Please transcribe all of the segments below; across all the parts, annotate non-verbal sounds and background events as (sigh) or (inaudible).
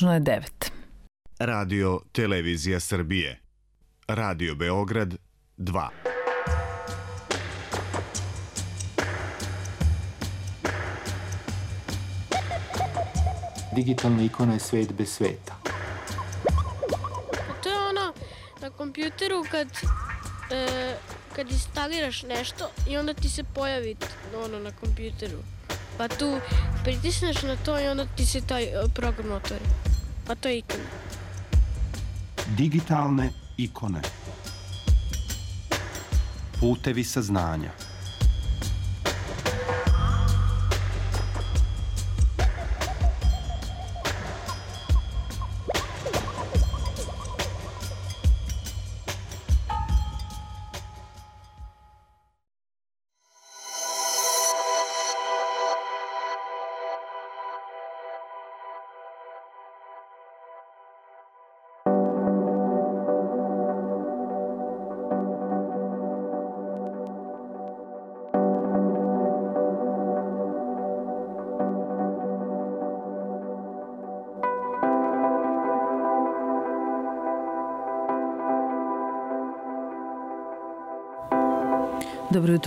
tačno je 9. Radio Televizija Srbije. Radio Beograd 2. Digitalna ikona je svet bez sveta. To je ono na kompjuteru kad, e, kad instaliraš nešto i onda ti se pojavi ono na kompjuteru. Pa tu pritisneš na to i onda ti se taj e, program otvori. Pa to je ikona. Digitalne ikone. Putevi saznanja.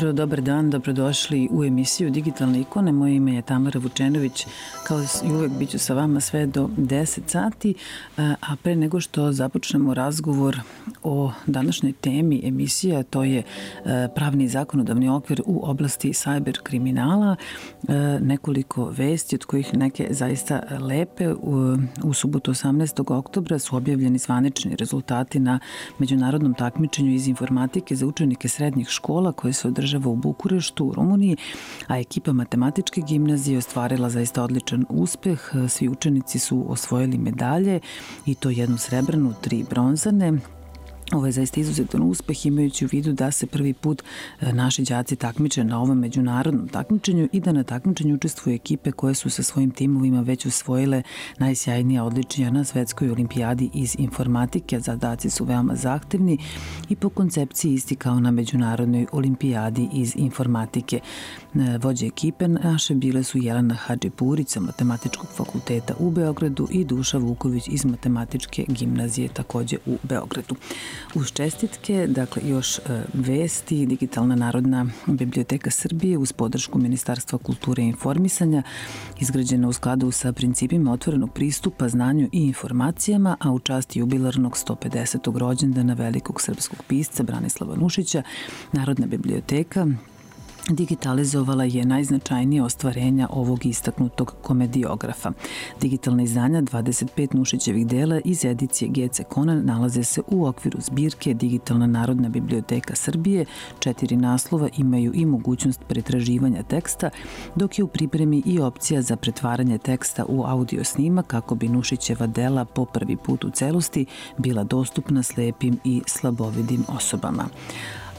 Jutro, dobar dan, dobrodošli u emisiju Digitalne ikone. Moje ime je Tamara Vučenović. Kao i uvek bit ću sa vama sve do 10 sati, a pre nego što započnemo razgovor o današnjoj temi emisija, to je pravni zakonodavni okvir u oblasti cyber kriminala, nekoliko vesti od kojih neke zaista lepe. U, u subotu 18. oktobra su objavljeni zvanični rezultati na međunarodnom takmičenju iz informatike za učenike srednjih škola koje se održava u Bukureštu u Rumuniji, a ekipa matematičke gimnazije ostvarila zaista odličan uspeh. Svi učenici su osvojili medalje i to jednu srebrnu, tri bronzane. Ovo je zaista izuzetan uspeh imajući u vidu da se prvi put e, naši đaci takmiče na ovom međunarodnom takmičenju i da na takmičenju učestvuju ekipe koje su sa svojim timovima već usvojile najsjajnija odličija na svetskoj olimpijadi iz informatike. Zadaci su veoma zahtevni i po koncepciji isti kao na međunarodnoj olimpijadi iz informatike. E, vođe ekipe naše bile su Jelena Hadži-Purić sa Matematičkog fakulteta u Beogradu i Duša Vuković iz Matematičke gimnazije takođe u Beogradu. Uz čestitke, dakle još e, vesti, Digitalna narodna biblioteka Srbije uz podršku Ministarstva kulture i informisanja, izgrađena u skladu sa principima otvorenog pristupa znanju i informacijama, a u čast jubilarnog 150. rođendana velikog srpskog pisca Branislava Nušića, Narodna biblioteka digitalizovala je najznačajnije ostvarenja ovog istaknutog komediografa. Digitalna izdanja 25 Nušićevih dela iz edicije GC Conan nalaze se u okviru zbirke Digitalna narodna biblioteka Srbije. Četiri naslova imaju i mogućnost pretraživanja teksta, dok je u pripremi i opcija za pretvaranje teksta u audio snima kako bi Nušićeva dela po prvi put u celosti bila dostupna slepim i slabovidim osobama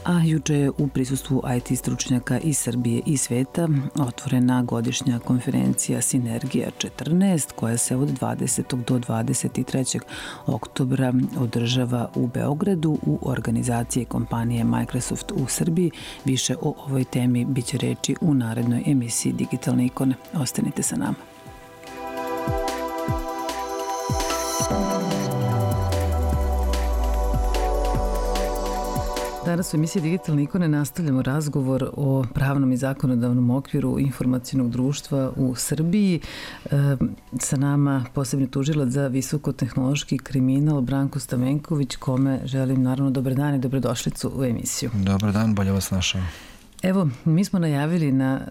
a juče je u prisustvu IT stručnjaka iz Srbije i sveta otvorena godišnja konferencija Sinergija 14 koja se od 20. do 23. oktobra održava u Beogradu u organizaciji kompanije Microsoft u Srbiji. Više o ovoj temi biće reči u narednoj emisiji Digitalne ikone. Ostanite sa nama. Danas u emisiji Digitalne ikone nastavljamo razgovor o pravnom i zakonodavnom okviru informacijnog društva u Srbiji. E, sa nama posebni tužilac za visokotehnološki kriminal Branko Stamenković, kome želim naravno dobar dan i dobrodošlicu u emisiju. Dobar dan, bolje vas našao. Evo, mi smo najavili na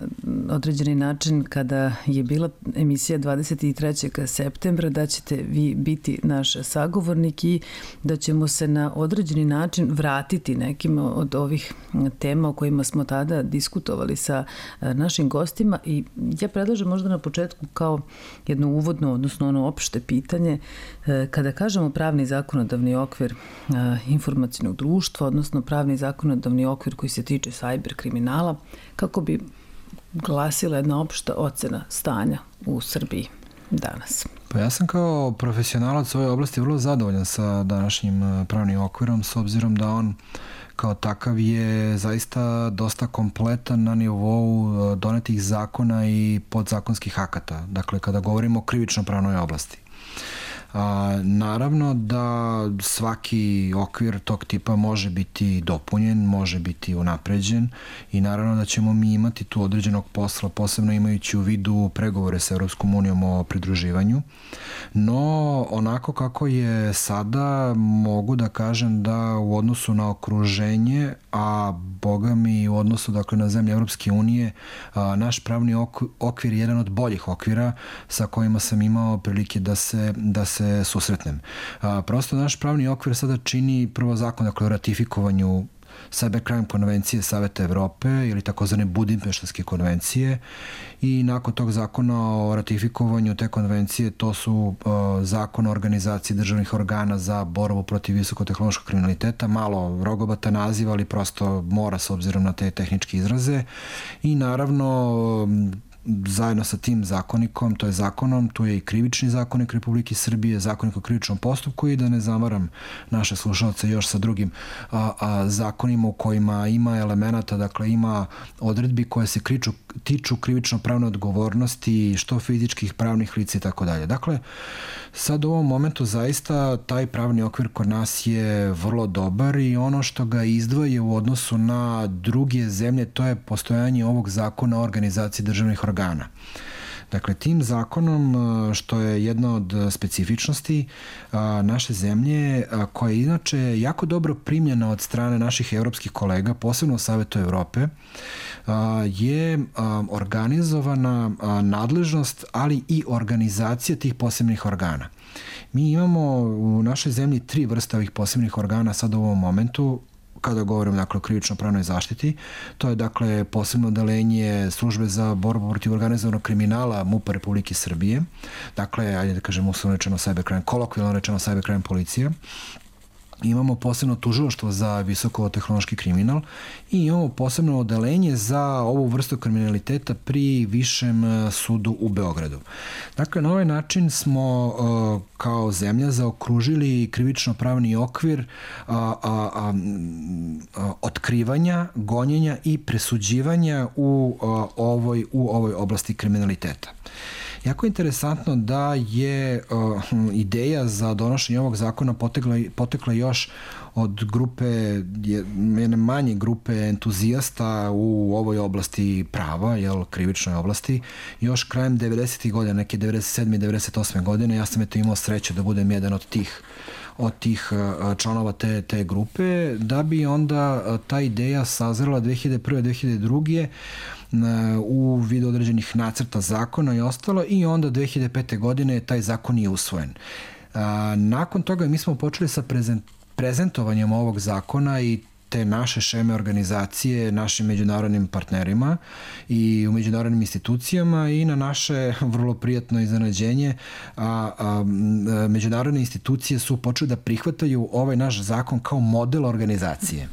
određeni način kada je bila emisija 23. septembra da ćete vi biti naš sagovornik i da ćemo se na određeni način vratiti nekim od ovih tema o kojima smo tada diskutovali sa e, našim gostima i ja predlažem možda na početku kao jedno uvodno, odnosno ono opšte pitanje, e, kada kažemo pravni zakonodavni okvir e, informacijnog društva, odnosno pravni zakonodavni okvir koji se tiče cyber kriminala, kako bi glasila jedna opšta ocena stanja u Srbiji danas? Pa ja sam kao profesionalac u ovoj oblasti vrlo zadovoljan sa današnjim e, pravnim okvirom s obzirom da on kao takav je zaista dosta kompletan na nivou e, donetih zakona i podzakonskih akata. Dakle, kada govorimo o krivično pravnoj oblasti. A, naravno da svaki okvir tog tipa može biti dopunjen, može biti unapređen i naravno da ćemo mi imati tu određenog posla, posebno imajući u vidu pregovore sa Europskom unijom o pridruživanju. No, onako kako je sada, mogu da kažem da u odnosu na okruženje, a boga mi u odnosu dakle, na zemlje Europske unije, naš pravni okvir je jedan od boljih okvira sa kojima sam imao prilike da se, da se susretnem. A, prosto naš pravni okvir sada čini prvo zakon dakle, o ratifikovanju Cybercrime konvencije Saveta Evrope ili takozvane Budimpeštanske konvencije i nakon tog zakona o ratifikovanju te konvencije to su uh, zakon o organizaciji državnih organa za borbu protiv visokotehnološkog kriminaliteta, malo rogobata naziva, ali prosto mora s obzirom na te tehničke izraze i naravno zajedno sa tim zakonikom, to je zakonom, tu je i krivični zakonik Republike Srbije, zakonik o krivičnom postupku i da ne zamaram naše slušalce još sa drugim a, a, zakonima u kojima ima elemenata, dakle ima odredbi koje se kriču, tiču krivično pravne odgovornosti što fizičkih pravnih lica i tako dalje. Dakle, sad u ovom momentu zaista taj pravni okvir kod nas je vrlo dobar i ono što ga izdvoje u odnosu na druge zemlje to je postojanje ovog zakona o organizaciji državnih organa organa. Dakle, tim zakonom, što je jedna od specifičnosti naše zemlje, koja je inače jako dobro primljena od strane naših evropskih kolega, posebno u Savetu Evrope, je organizovana nadležnost, ali i organizacija tih posebnih organa. Mi imamo u našoj zemlji tri vrste ovih posebnih organa sad u ovom momentu kada govorimo dakle, o krivično pravnoj zaštiti. To je dakle posebno odelenje službe za borbu protiv organizovanog kriminala MUPA Republike Srbije. Dakle, ajde da kažemo uslovno rečeno cybercrime, kolokvijalno rečeno cybercrime policija imamo posebno tužiloštvo za visokotehnološki kriminal i imamo posebno odelenje za ovu vrstu kriminaliteta pri Višem e, sudu u Beogradu. Dakle, na ovaj način smo uh, kao zemlja zaokružili krivično pravni okvir a, a, a, a, otkrivanja, gonjenja i presuđivanja u, a, ovoj, u ovoj oblasti kriminaliteta. Jako je interesantno da je uh, ideja za donošenje ovog zakona potekla, potekla još od grupe, jedne manje grupe entuzijasta u ovoj oblasti prava, jel, krivičnoj oblasti, još krajem 90. godina, neke 97. 98. godine, ja sam eto imao sreće da budem jedan od tih od tih uh, članova te, te grupe, da bi onda uh, ta ideja sazrela 2001. 2002 u vidu određenih nacrta zakona i ostalo i onda 2005. godine taj zakon je usvojen. Nakon toga mi smo počeli sa prezent, prezentovanjem ovog zakona i te naše šeme organizacije našim međunarodnim partnerima i u međunarodnim institucijama i na naše (laughs) vrlo prijatno iznenađenje a, a, međunarodne institucije su počeli da prihvataju ovaj naš zakon kao model organizacije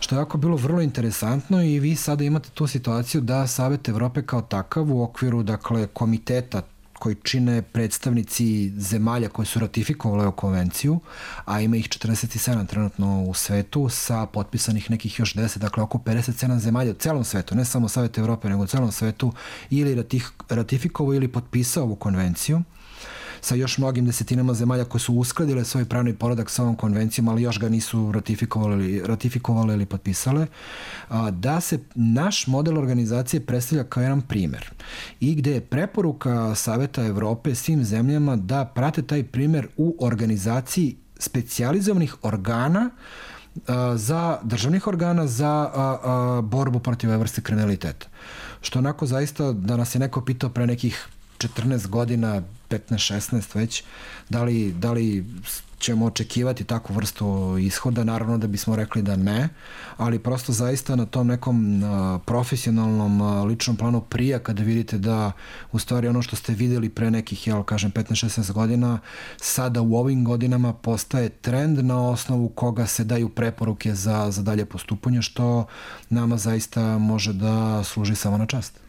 što je jako bilo vrlo interesantno i vi sada imate tu situaciju da Savet Evrope kao takav u okviru dakle komiteta koji čine predstavnici zemalja koji su ratifikovali ovu konvenciju, a ima ih 47 trenutno u svetu, sa potpisanih nekih još 10, dakle oko 57 zemalja u celom svetu, ne samo Savet Evrope, nego u celom svetu, ili ratifikovao ili potpisao ovu konvenciju sa još mnogim desetinama zemalja koje su uskladile svoj pravni poredak sa ovom konvencijom, ali još ga nisu ratifikovali, ratifikovali ili potpisale, da se naš model organizacije predstavlja kao jedan primer i gde je preporuka Saveta Evrope svim zemljama da prate taj primer u organizaciji specijalizovanih organa za državnih organa za a, a, borbu protiv ove vrste kriminaliteta. Što onako zaista da nas je neko pitao pre nekih 14 godina 15-16 već, da li, da li ćemo očekivati takvu vrstu ishoda, naravno da bismo rekli da ne, ali prosto zaista na tom nekom profesionalnom ličnom planu prija kada vidite da u stvari ono što ste videli pre nekih, jel kažem 15-16 godina, sada u ovim godinama postaje trend na osnovu koga se daju preporuke za, za dalje postupanje, što nama zaista može da služi samo na čast.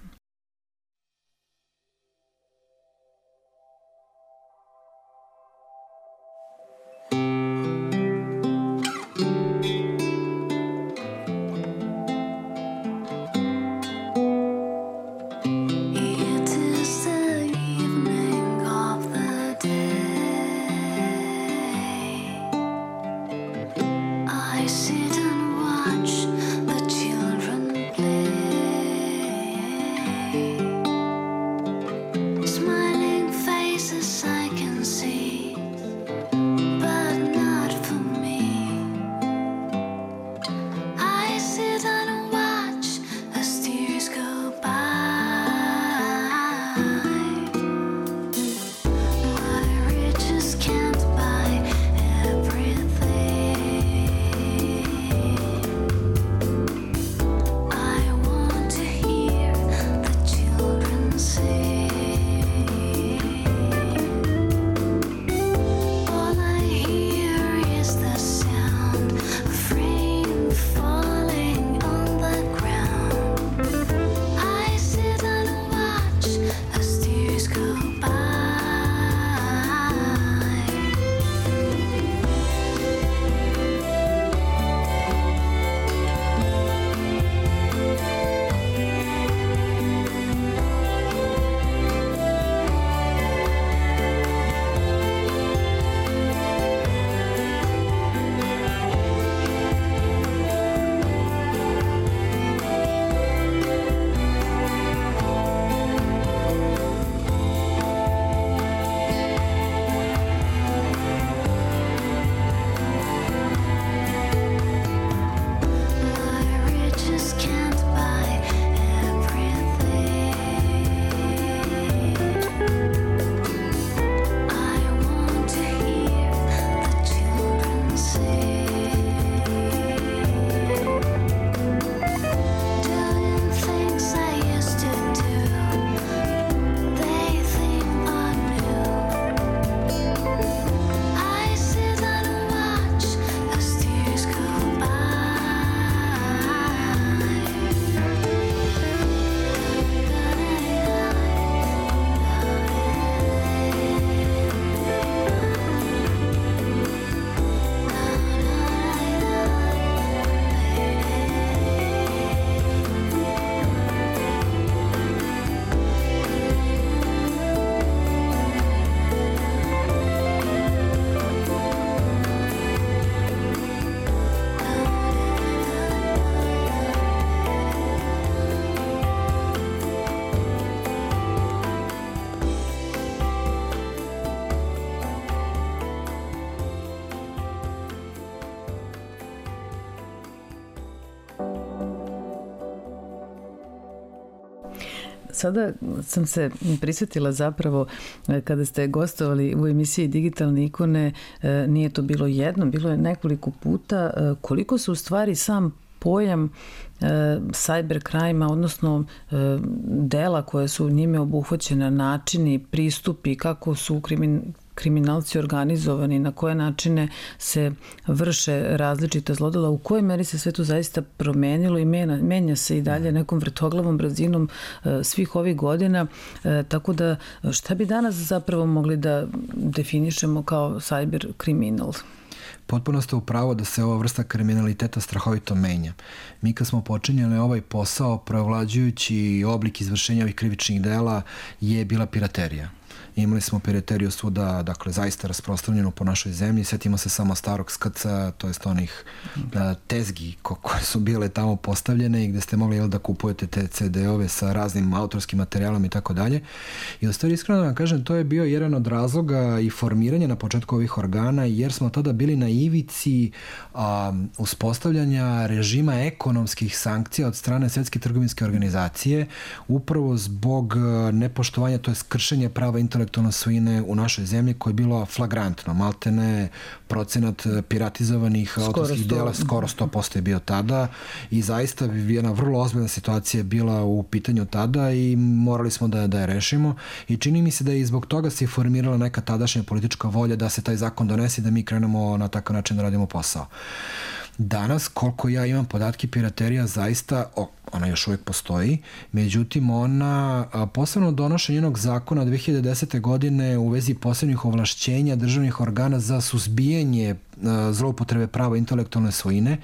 Sada sam se prisetila zapravo e, kada ste gostovali u emisiji Digitalne ikone, e, nije to bilo jedno, bilo je nekoliko puta, e, koliko su u stvari sam pojam e, cyberkrajma, odnosno e, dela koje su njime obuhvaćene, načini, pristupi, kako su krimin, kriminalci organizovani, na koje načine se vrše različita zlodela, u kojoj meri se sve to zaista promenilo i menja, menja se i dalje nekom vrtoglavom brazinom e, svih ovih godina, e, tako da šta bi danas zapravo mogli da definišemo kao cyber kriminal? Potpuno ste u pravo da se ova vrsta kriminaliteta strahovito menja. Mi kad smo počinjali ovaj posao, prevlađujući oblik izvršenja ovih krivičnih dela je bila piraterija. Imali smo pirateriju svuda, dakle, zaista rasprostranjeno po našoj zemlji. Setimo se samo starog skrca, to jest onih a, tezgi ko, koje su bile tamo postavljene i gde ste mogli jel, da kupujete te CD-ove sa raznim autorskim materijalom i tako dalje. I u stvari, iskreno da vam kažem, to je bio jedan od razloga i formiranja na početku ovih organa, jer smo tada bili na ivici a, uspostavljanja režima ekonomskih sankcija od strane Svetske trgovinske organizacije, upravo zbog nepoštovanja, to je kršenje prava intelektualnog intelektualne svojine u našoj zemlji koje je bilo flagrantno. Maltene procenat piratizovanih skoro autorskih 100. dela skoro 100% je bio tada i zaista jedna vrlo ozbiljna situacija bila u pitanju tada i morali smo da, da je rešimo i čini mi se da je i zbog toga se formirala neka tadašnja politička volja da se taj zakon donese i da mi krenemo na takav način da radimo posao. Danas, koliko ja imam podatke, piraterija zaista, ona još uvijek postoji, međutim ona, posebno donošenje jednog zakona 2010. godine u vezi posebnih ovlašćenja državnih organa za suzbijanje zloupotrebe prava intelektualne svojine,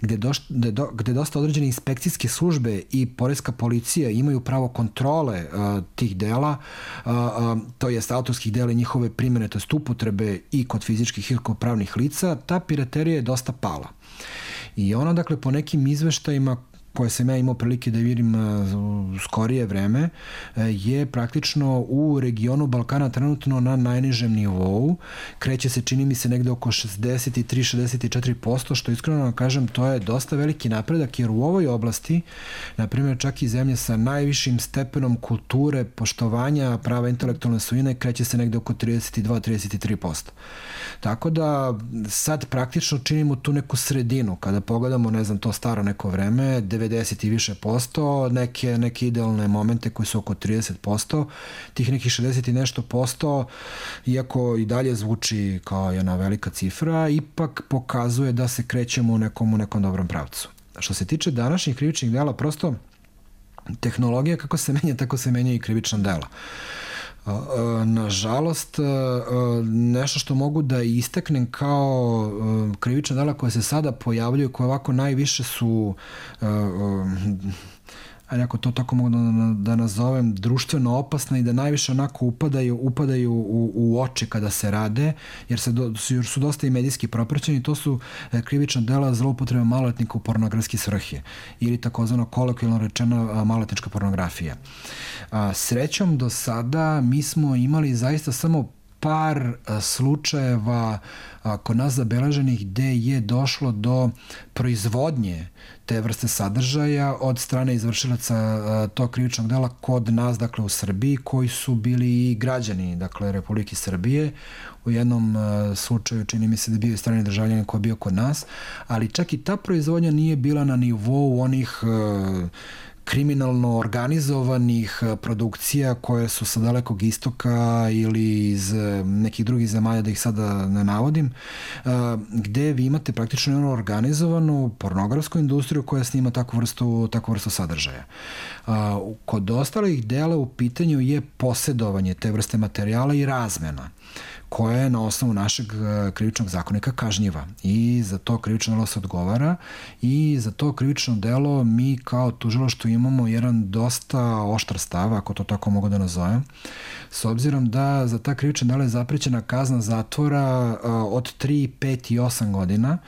gde, doš, gde, do, gde dosta određene inspekcijske službe i poreska policija imaju pravo kontrole a, tih dela, a, a, to jest autorskih dela i njihove primene, to jest upotrebe i kod fizičkih i kod pravnih lica, ta piraterija je dosta pala. I ona, dakle, po nekim izveštajima koje sam ja imao prilike da vidim u skorije vreme, e, je praktično u regionu Balkana trenutno na najnižem nivou. Kreće se, čini mi se, negde oko 63-64%, što iskreno vam kažem, to je dosta veliki napredak, jer u ovoj oblasti, na primjer, čak i zemlje sa najvišim stepenom kulture, poštovanja prava intelektualne svojine, kreće se negde oko 32-33%. Tako da sad praktično činimo tu neku sredinu. Kada pogledamo, ne znam, to staro neko vreme, 90 i više posto, neke, neke idealne momente koji su oko 30 posto, tih nekih 60 i nešto posto, iako i dalje zvuči kao jedna velika cifra, ipak pokazuje da se krećemo u nekom, u nekom dobrom pravcu. Što se tiče današnjih krivičnih dela, prosto tehnologija kako se menja, tako se menja i krivična dela. Nažalost, nešto što mogu da isteknem kao krivična dela koja se sada pojavljaju, koje ovako najviše su ajde ako to tako mogu da, da nazovem, društveno opasna i da najviše onako upadaju, upadaju u, u oči kada se rade, jer, se do, su, jer su dosta i medijski propraćeni, to su e, krivična dela zloupotrebe maloletnika u pornografski svrhe ili takozvano kolokvijalno rečena maloletnička pornografija. A, srećom do sada mi smo imali zaista samo par slučajeva kod nas zabeleženih gde je došlo do proizvodnje te vrste sadržaja od strane izvršilaca tog krivičnog dela kod nas, dakle u Srbiji, koji su bili i građani, dakle Republike Srbije. U jednom slučaju čini mi se da bio strani državljanin koji je bio kod nas, ali čak i ta proizvodnja nije bila na nivou onih uh, kriminalno organizovanih e, produkcija koje su sa dalekog istoka ili iz e, nekih drugih zemalja, da ih sada ne navodim, e, gde vi imate praktično jednu organizovanu pornografsku industriju koja snima takvu vrstu, takvu vrstu sadržaja. Kod ostalih dela u pitanju je posedovanje te vrste materijala i razmena koja je na osnovu našeg e, krivičnog zakonika kažnjiva. I za to krivično delo se odgovara i za to krivično delo mi kao tužilaštvo imamo jedan dosta oštar stav, ako to tako mogu da nazovem, s obzirom da za ta krivična dela je zaprećena kazna zatvora e, od 3, 5 i 8 godina,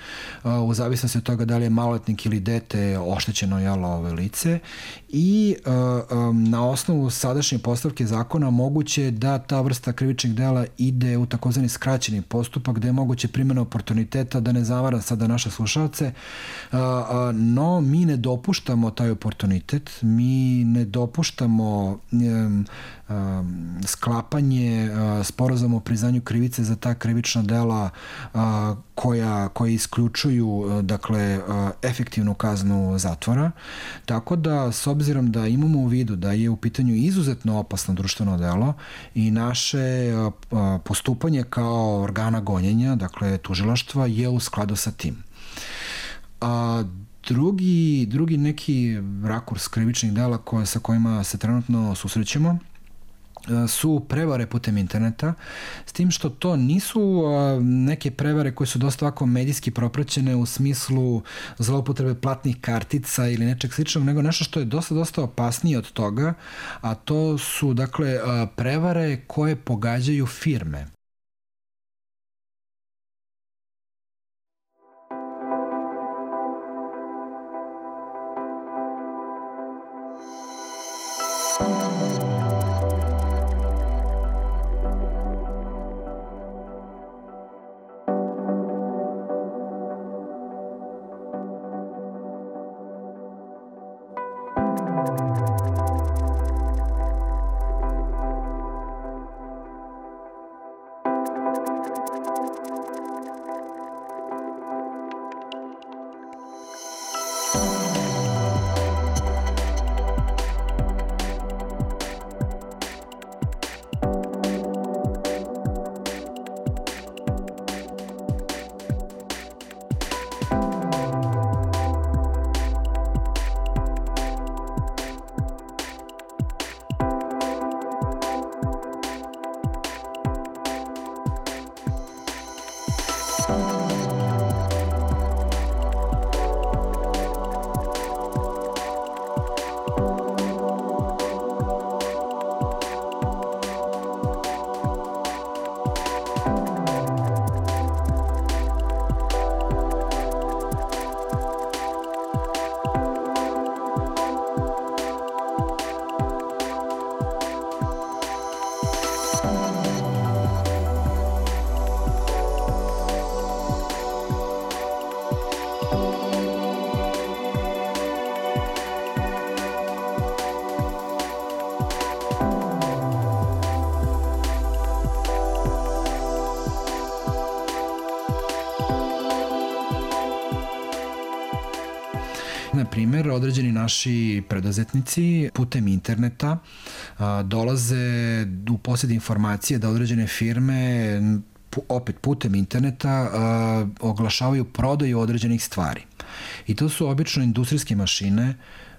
e, u zavisnosti od toga da li je maloletnik ili dete oštećeno jelo ove lice. I na osnovu sadašnje postavke zakona moguće da ta vrsta krivičnih dela ide u takozvani skraćeni postupak gde je moguće primjena oportuniteta da ne zavara sada naše slušalce, no mi ne dopuštamo taj oportunitet, mi ne dopuštamo sklapanje sporazuma o priznanju krivice za ta krivična dela koja, koja isključuju dakle efektivnu kaznu zatvora. Tako da s obzirom da imamo u vidu da je u pitanju izuzetno opasno društveno delo i naše postupanje kao organa gonjenja, dakle tužilaštva je u skladu sa tim. A drugi, drugi neki rakurs krivičnih dela koje, sa kojima se trenutno susrećemo su prevare putem interneta, s tim što to nisu neke prevare koje su dosta ovako medijski propraćene u smislu zloupotrebe platnih kartica ili nečeg sličnog, nego nešto što je dosta, dosta opasnije od toga, a to su, dakle, prevare koje pogađaju firme. primer, određeni naši preduzetnici putem interneta dolaze u posjed informacije da određene firme opet putem interneta a, oglašavaju prodaju određenih stvari. I to su obično industrijske mašine,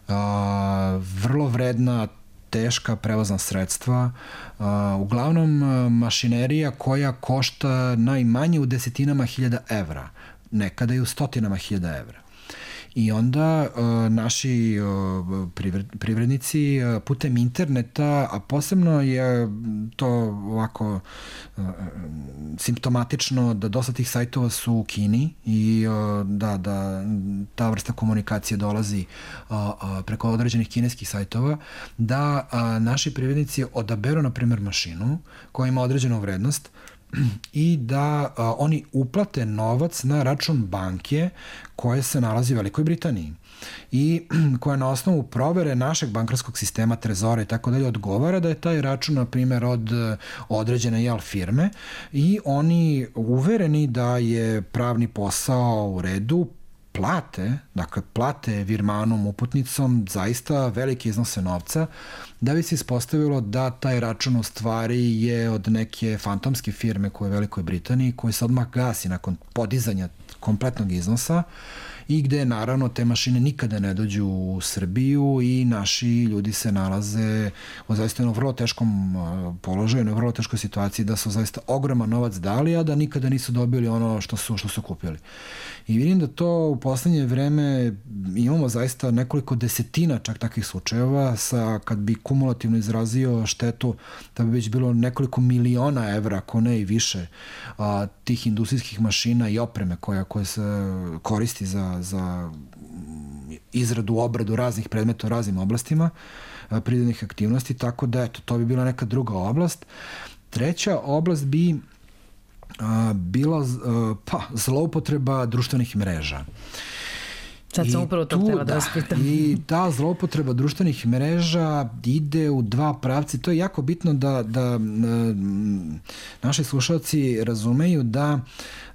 a, vrlo vredna teška prevozna sredstva, uglavnom mašinerija koja košta najmanje u desetinama hiljada evra, nekada i u stotinama hiljada evra. I onda uh, naši uh, privrednici uh, putem interneta, a posebno je to ovako uh, simptomatično da dosta tih sajtova su u Kini i uh, da, da ta vrsta komunikacije dolazi uh, uh, preko određenih kineskih sajtova, da uh, naši privrednici odaberu, na primjer, mašinu koja ima određenu vrednost, i da a, oni uplate novac na račun banke koje se nalazi u Velikoj Britaniji i (clears throat) koja na osnovu provere našeg bankarskog sistema, trezora i tako dalje odgovara da je taj račun, na primjer, od određene jel, firme i oni uvereni da je pravni posao u redu, plate, dakle plate virmanom, uputnicom, zaista velike iznose novca, da bi se ispostavilo da taj račun u stvari je od neke fantomske firme koje je u Velikoj Britaniji, koje se odmah gasi nakon podizanja kompletnog iznosa i gde naravno te mašine nikada ne dođu u Srbiju i naši ljudi se nalaze u zaista jednom vrlo teškom položaju, na vrlo teškoj situaciji da su zaista ogroman novac dali, a da nikada nisu dobili ono što su, što su kupili. I vidim da to u poslednje vreme imamo zaista nekoliko desetina čak takvih slučajeva sa kad bi kumulativno izrazio štetu da bi već bilo nekoliko miliona evra, ako ne i više, a, tih industrijskih mašina i opreme koja, koja se koristi za, za izradu, obradu raznih predmeta u raznim oblastima prirodnih aktivnosti, tako da eto, to bi bila neka druga oblast. Treća oblast bi a, bila a, pa, zloupotreba društvenih mreža. Sad sam upravo to htjela da vas pitam. I ta zloupotreba društvenih mreža ide u dva pravci. To je jako bitno da, da naši slušalci razumeju da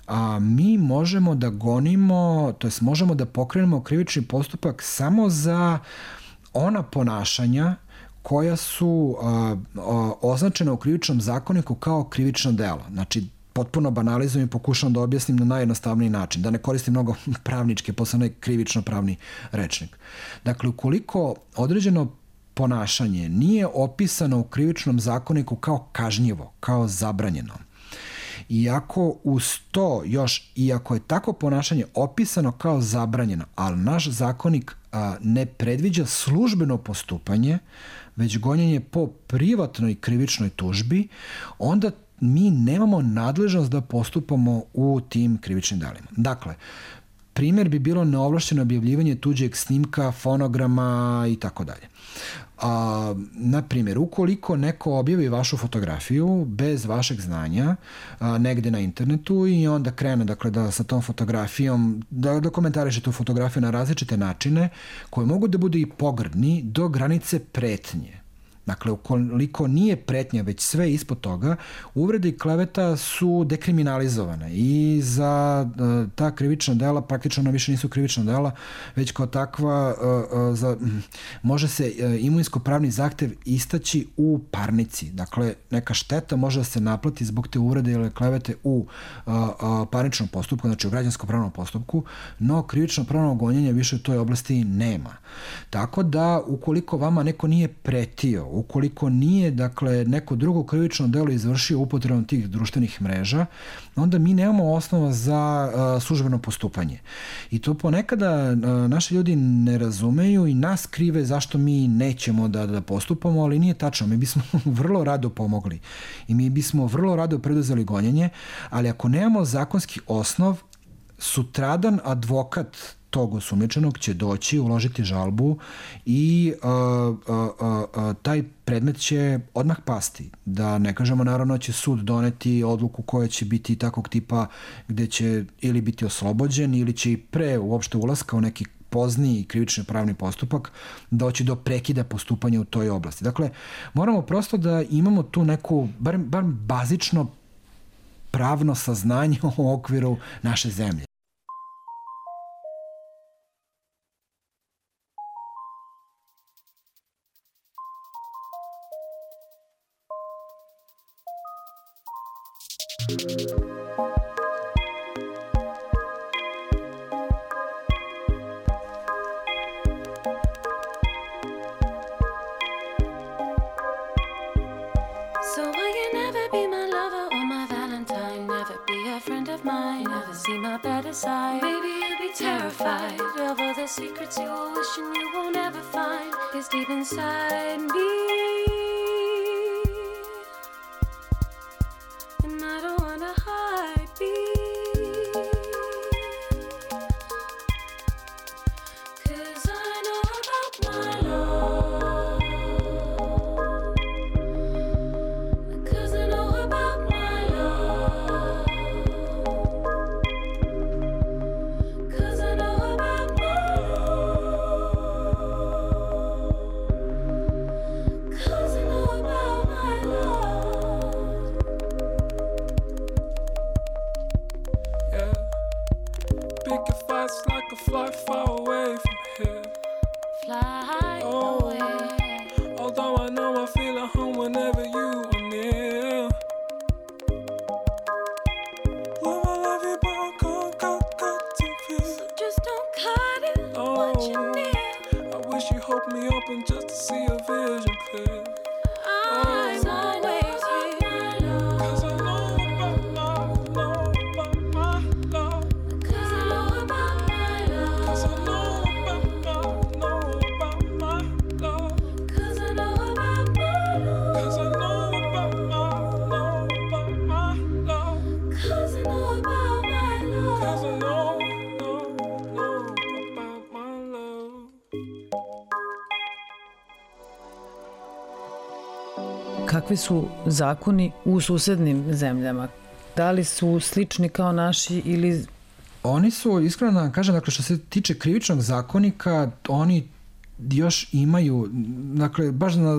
a, mi možemo da gonimo, to jest možemo da pokrenemo krivični postupak samo za ona ponašanja koja su a, a, označena u krivičnom zakoniku kao krivično delo. Znači, potpuno banalizujem i pokušavam da objasnim na najjednostavniji način, da ne koristim mnogo (laughs) pravničke, posebno krivično pravni rečnik. Dakle, ukoliko određeno ponašanje nije opisano u krivičnom zakoniku kao kažnjivo, kao zabranjeno, Iako uz to još, iako je tako ponašanje opisano kao zabranjeno, ali naš zakonik a, ne predviđa službeno postupanje, već gonjenje po privatnoj krivičnoj tužbi, onda mi nemamo nadležnost da postupamo u tim krivičnim delima. Dakle, Primer bi bilo neovlašćeno objavljivanje tuđeg snimka, fonograma i tako dalje. A, na primjer, ukoliko neko objavi vašu fotografiju bez vašeg znanja a, negde na internetu i onda krene dakle, da sa tom fotografijom, da, da komentariše tu fotografiju na različite načine koje mogu da budu i pogrdni do granice pretnje Dakle, ukoliko nije pretnja, već sve ispod toga, uvrede i kleveta su dekriminalizovane i za uh, ta krivična dela, praktično ona više nisu krivična dela, već kao takva uh, uh, za, može se imovinsko-pravni zahtev istaći u parnici. Dakle, neka šteta može da se naplati zbog te uvrede ili klevete u parničnom postupku, znači u građansko-pravnom postupku, no krivično-pravno gonjenje više u toj oblasti nema. Tako da, ukoliko vama neko nije pretio, ukoliko nije dakle neko drugo krivično delo izvršio upotrebom tih društvenih mreža, onda mi nemamo osnova za uh, službeno postupanje. I to ponekada uh, naši ljudi ne razumeju i nas krive zašto mi nećemo da, da postupamo, ali nije tačno. Mi bismo (laughs) vrlo rado pomogli i mi bismo vrlo rado preduzeli gonjenje, ali ako nemamo zakonski osnov, sutradan advokat tog osumnjičenog će doći, uložiti žalbu i a, a, a, a, taj predmet će odmah pasti. Da ne kažemo naravno da će sud doneti odluku koja će biti takvog tipa gde će ili biti oslobođen ili će i pre uopšte ulaska u neki pozniji krivični pravni postupak doći do prekida postupanja u toj oblasti. Dakle, moramo prosto da imamo tu neku, bar, bar bazično pravno saznanje (laughs) u okviru naše zemlje. inside. Maybe you'll be terrified of all the secrets you're wishing you will never find. Is deep inside me, and I don't. Kakvi su zakoni u susednim zemljama? Da li su slični kao naši ili Oni su, iskreno da kažem, dakle, što se tiče krivičnog zakonika, oni još imaju, dakle, baš da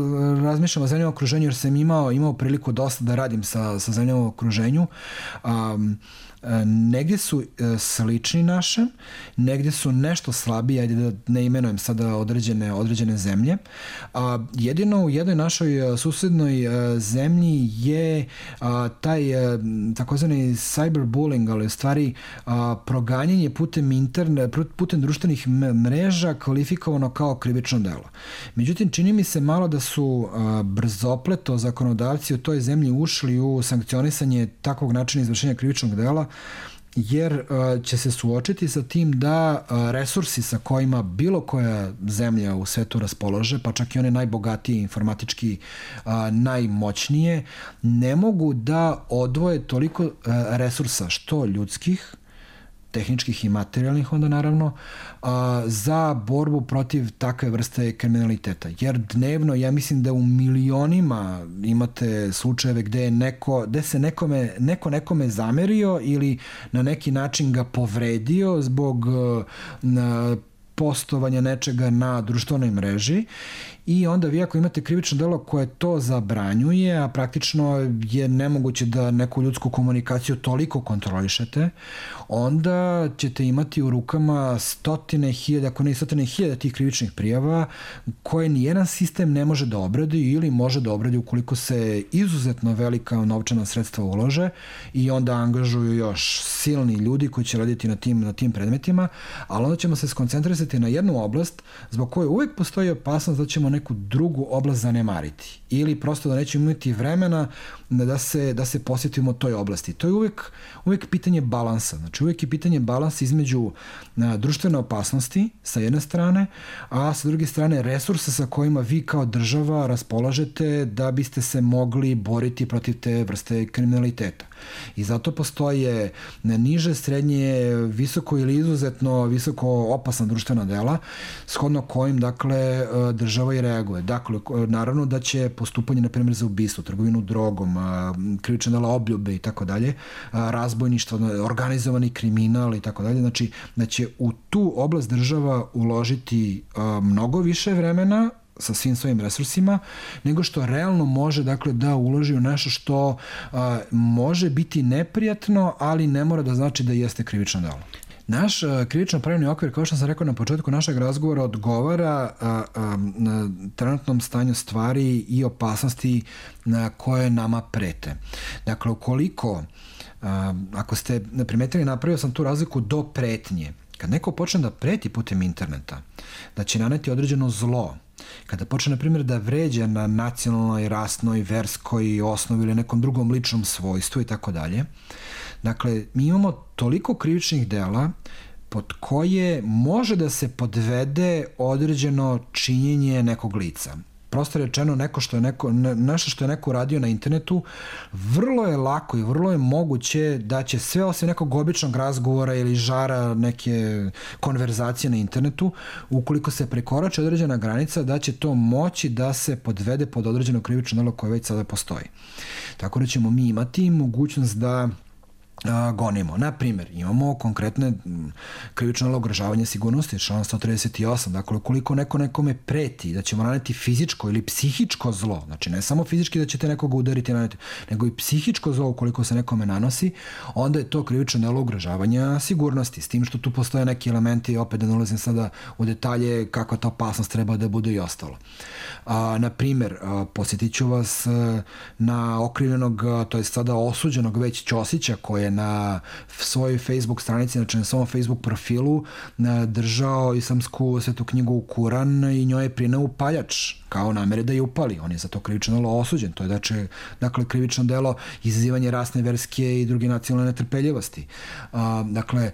razmišljam o zemljama okruženju, jer sam imao, imao priliku dosta da radim sa, sa zemljama okruženju. Um, E, negde su e, slični našem, negde su nešto slabiji, ajde da ne imenujem sada određene, određene zemlje. A, jedino u jednoj našoj e, susednoj zemlji je a, taj takozvani cyberbullying, ali u stvari a, proganjanje putem interne, putem društvenih mreža kvalifikovano kao krivično delo. Međutim, čini mi se malo da su a, brzopleto zakonodavci u toj zemlji ušli u sankcionisanje takvog načina izvršenja krivičnog dela jer uh, će se suočiti sa tim da uh, resursi sa kojima bilo koja zemlja u svetu raspolože, pa čak i one najbogatije, informatički uh, najmoćnije, ne mogu da odvoje toliko resursa, što ljudskih, tehničkih i materijalnih onda naravno, a, za borbu protiv takve vrste kriminaliteta. Jer dnevno ja mislim da u milionima imate slučajeve gde je neko, gde se nekome, neko nekome zamerio ili na neki način ga povredio zbog na, postovanja nečega na društvenoj mreži i onda vi ako imate krivično delo koje to zabranjuje, a praktično je nemoguće da neku ljudsku komunikaciju toliko kontrolišete, onda ćete imati u rukama stotine hiljada, ako ne stotine hiljada tih krivičnih prijava koje nijedan sistem ne može da obradi ili može da obradi ukoliko se izuzetno velika novčana sredstva ulože i onda angažuju još silni ljudi koji će raditi na tim, na tim predmetima, ali onda ćemo se skoncentrisati na jednu oblast zbog koje uvek postoji opasnost da ćemo neku drugu oblast zanemariti ili prosto da nećemo imati vremena da se, da se posjetimo toj oblasti. To je uvek, uvek pitanje balansa. Znači uvek je pitanje balansa između na, društvene opasnosti sa jedne strane, a sa druge strane resursa sa kojima vi kao država raspolažete da biste se mogli boriti protiv te vrste kriminaliteta. I zato postoje niže, srednje, visoko ili izuzetno visoko opasna društvena dela, shodno kojim, dakle, država i reaguje. Dakle, naravno da će postupanje, na primjer, za ubistvo, trgovinu drogom, krivična dela obljube i tako dalje, razbojništvo, organizovani kriminal i tako dalje, znači da će u tu oblast država uložiti mnogo više vremena sa svim svojim resursima, nego što realno može dakle da uloži u nešto što a, može biti neprijatno, ali ne mora da znači da jeste krivično delo. Naš krivično pravni okvir, kao što sam rekao na početku našeg razgovora, odgovara a, a, na trenutnom stanju stvari i opasnosti na koje nama prete. Dakle, ukoliko, a, ako ste primetili, napravio sam tu razliku do pretnje. Kad neko počne da preti putem interneta, da će naneti određeno zlo, kada počne, na primjer, da vređa na nacionalnoj, rasnoj, verskoj osnovi ili nekom drugom ličnom svojstvu i tako dalje, dakle, mi imamo toliko krivičnih dela pod koje može da se podvede određeno činjenje nekog lica prosto rečeno neko što je neko, ne, nešto što je neko radio na internetu, vrlo je lako i vrlo je moguće da će sve osim nekog običnog razgovora ili žara neke konverzacije na internetu, ukoliko se prekorače određena granica, da će to moći da se podvede pod određeno krivično delo koje već sada postoji. Tako da ćemo mi imati mogućnost da a, gonimo. Na primjer, imamo konkretne krivično ugrožavanje sigurnosti, član 138. Dakle, ukoliko neko nekome preti da ćemo naneti fizičko ili psihičko zlo, znači ne samo fizički da ćete nekoga udariti naneti, nego i psihičko zlo ukoliko se nekome nanosi, onda je to krivično delo ugrožavanja sigurnosti, s tim što tu postoje neki elementi, opet da ne ulazim sada u detalje kako ta opasnost treba da bude i ostalo. A, na primjer, posjetit ću vas a, na okrivljenog, to je sada osuđenog već Ćosića, koje na svojoj Facebook stranici, znači na svom Facebook profilu držao islamsku svetu knjigu u Kuran i njoj je prinao upaljač kao namere da je upali. On je za to krivično delo osuđen. To je dakle, dakle krivično delo izazivanje rasne, verske i druge nacionalne netrpeljivosti. Dakle,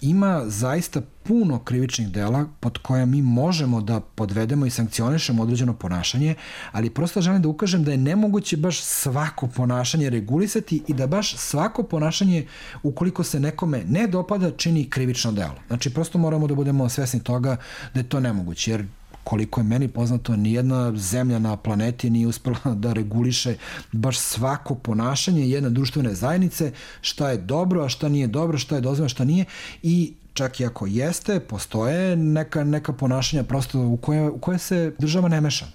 ima zaista puno krivičnih dela pod koja mi možemo da podvedemo i sankcionišemo određeno ponašanje, ali prosto želim da ukažem da je nemoguće baš svako ponašanje regulisati i da baš svako ponašanje, ukoliko se nekome ne dopada, čini krivično delo. Znači, prosto moramo da budemo svesni toga da je to nemoguće, jer koliko je meni poznato, nijedna zemlja na planeti nije uspela (laughs) da reguliše baš svako ponašanje jedne društvene zajednice, šta je dobro, a šta nije dobro, šta je dozvoljeno, šta nije i čak i ako jeste, postoje neka, neka ponašanja prosto u koje, u koje se država ne meša.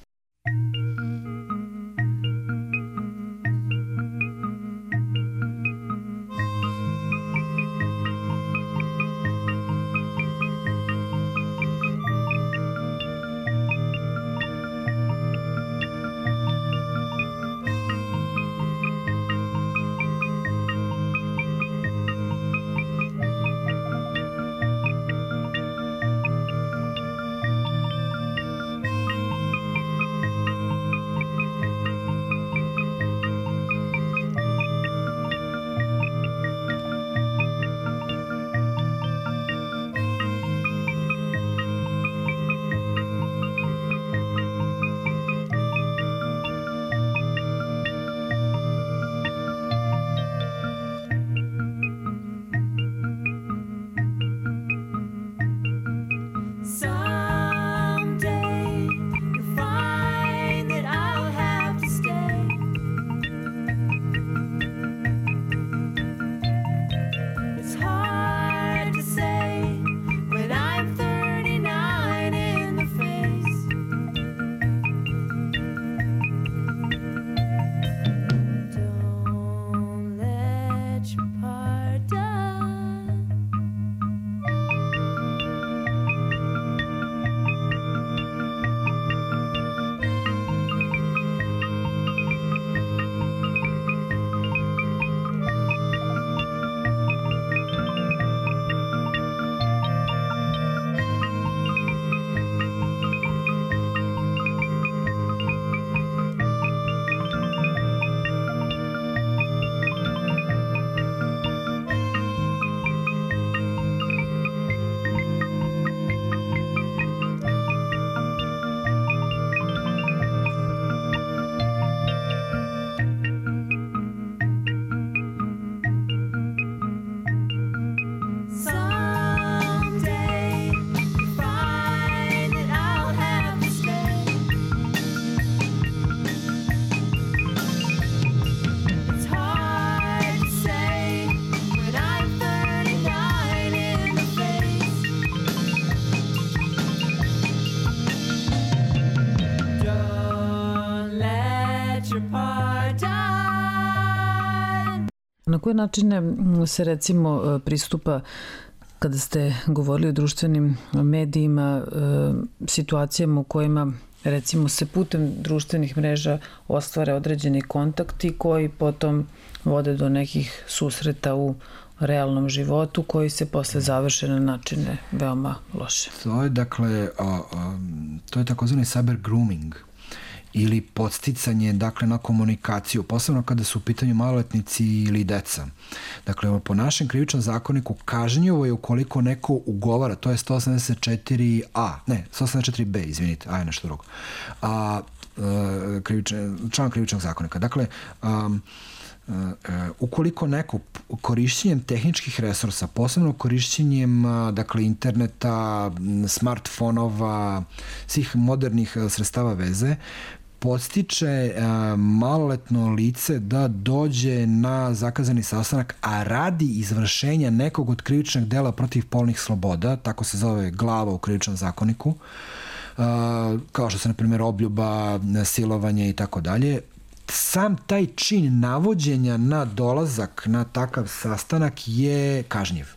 Na koje načine se recimo e, pristupa kada ste govorili o društvenim medijima, e, situacijama u kojima recimo se putem društvenih mreža ostvare određeni kontakti koji potom vode do nekih susreta u realnom životu koji se posle završe na načine veoma loše. To je dakle, a, a, to je takozvani cyber grooming ili podsticanje dakle, na komunikaciju, posebno kada su u pitanju maloletnici ili deca. Dakle, po našem krivičnom zakoniku kažnjivo je ukoliko neko ugovara, to je 184a, ne, 184b, izvinite, a je nešto drugo, a, a krivične, član krivičnog zakonika. Dakle, um, Uh, ukoliko neko korišćenjem tehničkih resursa, posebno korišćenjem dakle interneta, smartfonova, svih modernih sredstava veze, podstiče maloletno lice da dođe na zakazani sastanak, a radi izvršenja nekog od krivičnog dela protiv polnih sloboda, tako se zove glava u krivičnom zakoniku, kao što se, na primjer, obljuba, silovanje i tako dalje, sam taj čin navođenja na dolazak na takav sastanak je kažnjiv.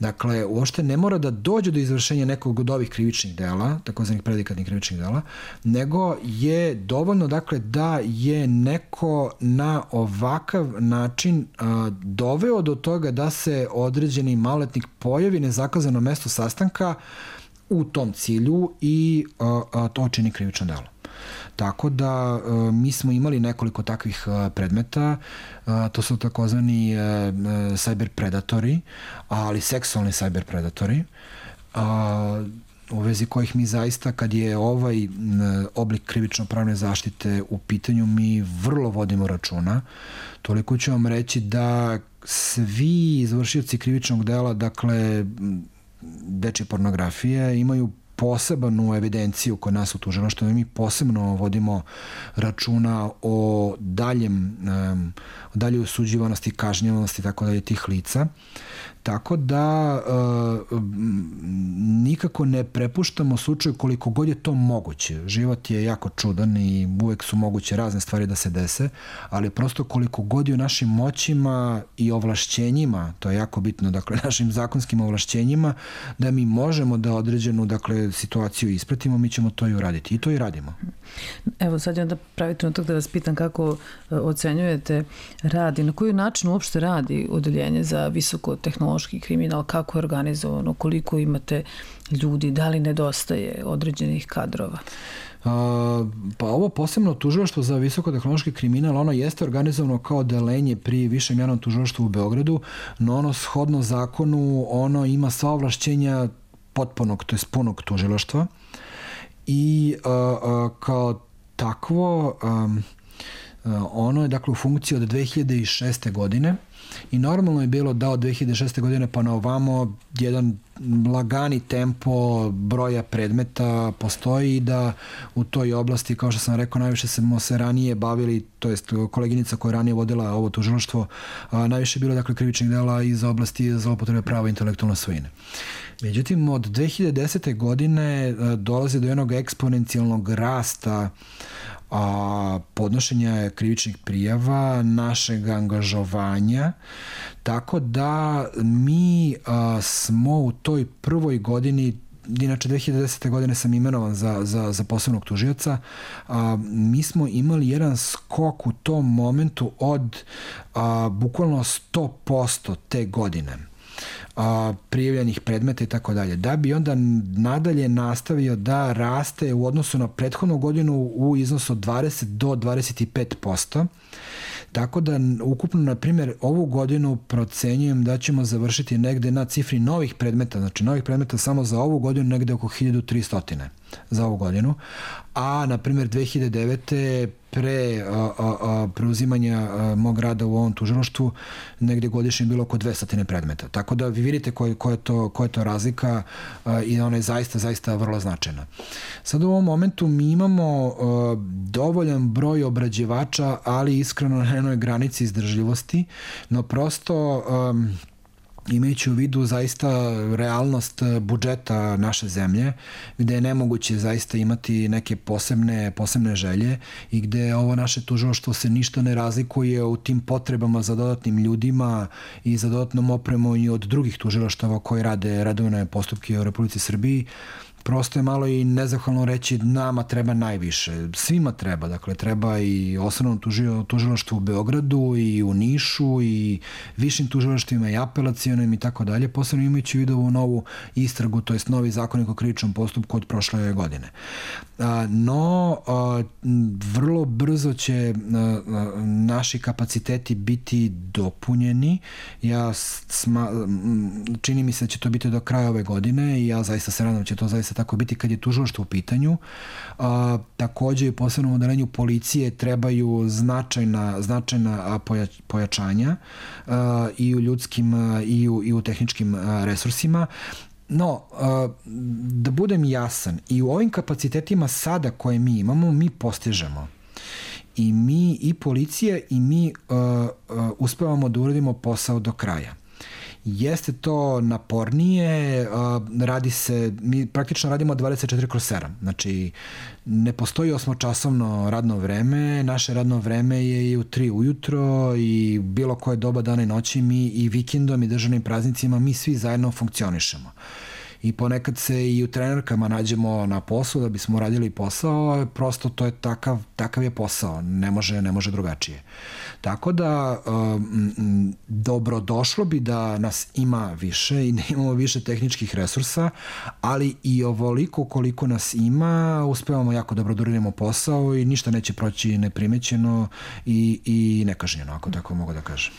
Dakle, uopšte ne mora da dođe do izvršenja nekog od ovih krivičnih dela, takozvanih predikatnih krivičnih dela, nego je dovoljno dakle da je neko na ovakav način a, doveo do toga da se određeni maletnik pojavi nezakazano mesto sastanka u tom cilju i a, a, to čini krivično delo. Tako da e, mi smo imali nekoliko takvih e, predmeta, e, to su takozvani cyber predatori, ali seksualni cyber predatori, u vezi kojih mi zaista kad je ovaj oblik krivično pravne zaštite u pitanju mi vrlo vodimo računa. Toliko ću vam reći da svi izvršioci krivičnog dela, dakle deče pornografije, imaju posebnu evidenciju kod nas u tužilaštvu, mi posebno vodimo računa o daljem, um, dalje usuđivanosti, kažnjevanosti tako dalje tih lica. Tako da uh, nikako ne prepuštamo slučaju koliko god je to moguće. Život je jako čudan i uvek su moguće razne stvari da se dese, ali prosto koliko god je u našim moćima i ovlašćenjima, to je jako bitno, dakle (laughs) našim zakonskim ovlašćenjima, da mi možemo da određenu dakle, situaciju ispratimo, mi ćemo to i uraditi. I to i radimo. Evo sad je onda pravi trenutak da vas pitam kako e, ocenjujete rad i na koji način uopšte radi odeljenje za visoko tehnološki kriminal, kako je organizovano, koliko imate ljudi, da li nedostaje određenih kadrova? A, pa ovo posebno tužilaštvo za visokotehnološki kriminal, ono jeste organizovano kao delenje pri Višem javnom tužilaštvu u Beogradu, no ono shodno zakonu, ono ima sva ovlašćenja potpunog, to je punog tužilaštva i a, a, kao takvo a, ono je dakle u funkciji od 2006. godine i normalno je bilo da od 2006. godine pa na ovamo jedan lagani tempo broja predmeta postoji i da u toj oblasti, kao što sam rekao, najviše smo se ranije bavili, to jest koleginica koja je ranije vodila ovo tužilaštvo, najviše je bilo dakle krivičnih dela iz oblasti zloupotrebe prava intelektualne svojine. Međutim, od 2010. godine dolazi do jednog eksponencijalnog rasta a, podnošenja krivičnih prijava, našeg angažovanja, tako da mi a, smo u toj prvoj godini inače 2010. godine sam imenovan za, za, za posebnog tužioca, a, mi smo imali jedan skok u tom momentu od a, bukvalno 100% te godine a, prijavljenih predmeta i tako dalje. Da bi onda nadalje nastavio da raste u odnosu na prethodnu godinu u iznosu od 20 do 25%. Tako da ukupno, na primjer, ovu godinu procenjujem da ćemo završiti negde na cifri novih predmeta, znači novih predmeta samo za ovu godinu negde oko 1300 za ovu godinu, a na primjer 2009 pre a, a, preuzimanja a, mog rada u ovom tužiloštvu negde godišnje bilo oko 200 predmeta. Tako da vi vidite koja ko je, to, ko je to razlika a, i ona je zaista, zaista vrlo značajna. Sad u ovom momentu mi imamo a, dovoljan broj obrađivača, ali iskreno na jednoj granici izdržljivosti, no prosto a, imajući u vidu zaista realnost budžeta naše zemlje, gde je nemoguće zaista imati neke posebne, posebne želje i gde ovo naše tužiloštvo se ništa ne razlikuje u tim potrebama za dodatnim ljudima i za dodatnom opremom i od drugih tužiloštava koji rade radovne postupke u Republici Srbiji, prosto je malo i nezahvalno reći nama treba najviše. Svima treba, dakle treba i osnovnom tužilaštvu u Beogradu i u Nišu i višim tužilaštvima i apelacijonim i tako dalje, posebno imajući vidu ovu novu istragu, to jest novi zakonik o krivičnom postupku od prošle godine. No, vrlo brzo će naši kapaciteti biti dopunjeni. Ja sma, čini mi se da će to biti do kraja ove godine i ja zaista se nadam da će to zaista tako biti kad je tužilaštvo u pitanju. A, takođe u posebnom odelenju policije trebaju značajna, značajna pojačanja a, i u ljudskim i u, i u tehničkim resursima. No, da budem jasan, i u ovim kapacitetima sada koje mi imamo, mi postižemo. I mi, i policija, i mi uh, uh, uspevamo da uradimo posao do kraja. Jeste to napornije, radi se, mi praktično radimo 24 kroz 7, znači ne postoji osmočasovno radno vreme, naše radno vreme je i u 3 ujutro i bilo koje doba dana i noći mi i vikendom i državnim praznicima mi svi zajedno funkcionišemo i ponekad se i u trenerkama nađemo na poslu da bismo radili posao, prosto to je takav, takav je posao, ne može, ne može drugačije. Tako da um, dobro došlo bi da nas ima više i (laughs) da imamo više tehničkih resursa, ali i ovoliko koliko nas ima, uspevamo jako dobro da uradimo posao i ništa neće proći neprimećeno i, i nekažnjeno, ako tako mogu da kažem.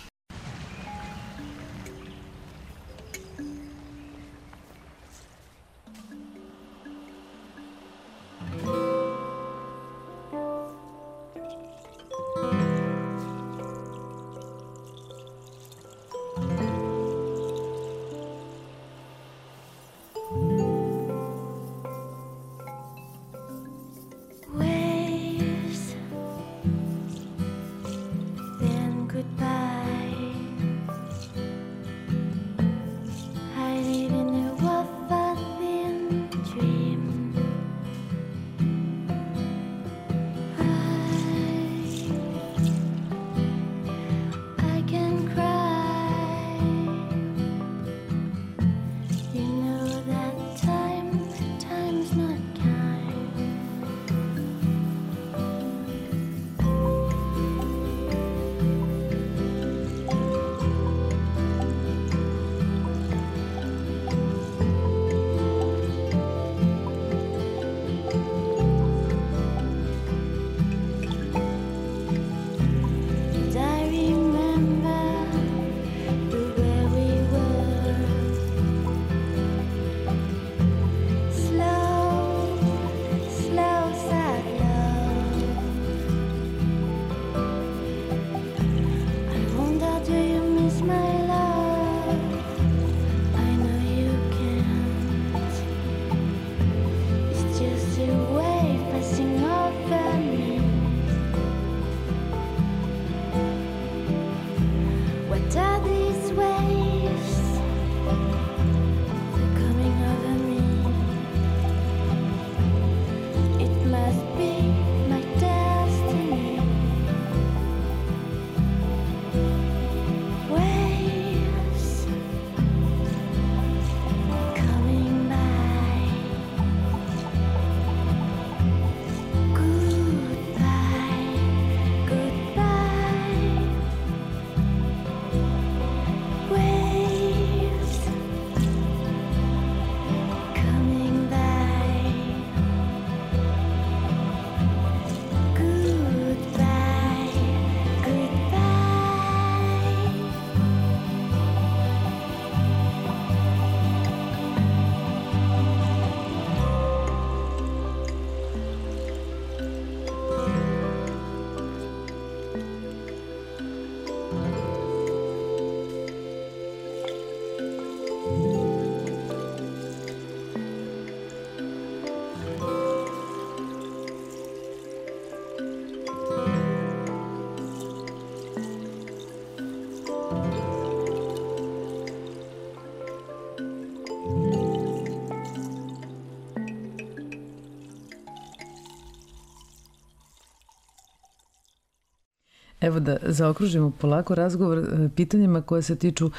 Evo da zaokružimo polako razgovor e, pitanjima koje se tiču